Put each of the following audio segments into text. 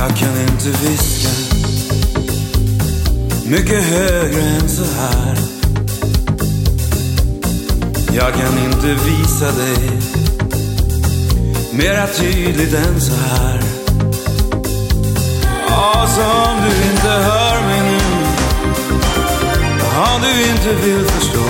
Jag kan inte viska mycket högre än så här. Jag kan inte visa dig mera tydligt än så här. Ja, så om du inte hör mig nu, om du inte vill förstå,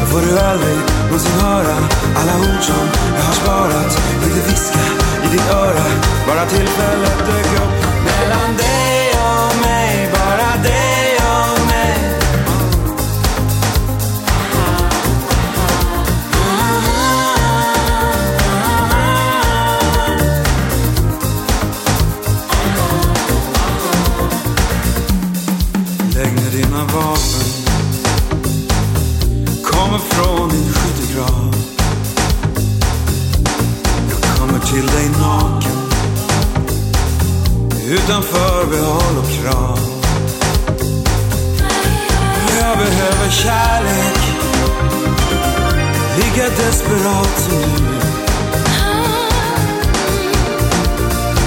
då får du aldrig någonsin höra alla ord som jag har sparat. Tänkte viska i ditt öra, bara tillfället dök upp. Mellan dig och mig, bara dig och mig. Lägg ner dina vapen Kommer från din skyttegrav Jag kommer till dig naken. Utan förbehåll och krav Jag behöver kärlek. Lika desperat som du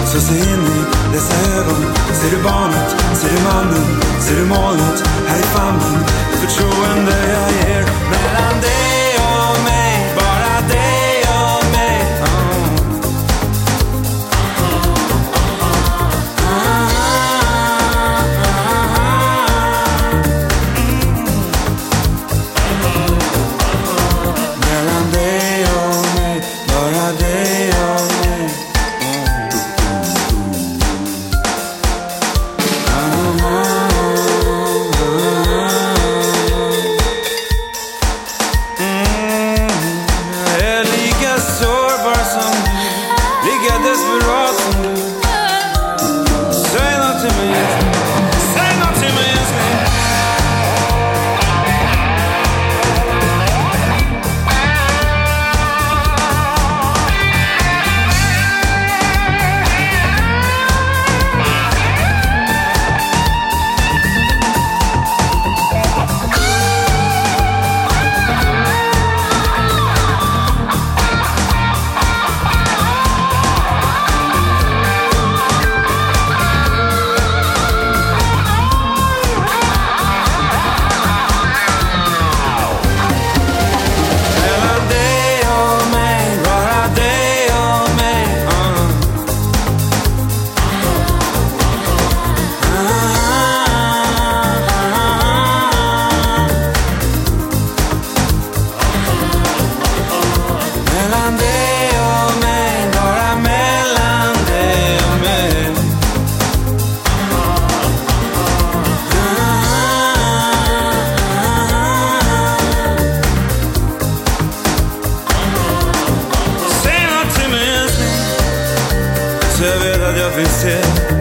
Så se in i dessa ögon. Ser du barnet, ser du mannen? Ser du molnet här i famnen. Förtroende jag ger Mellan dig vencer.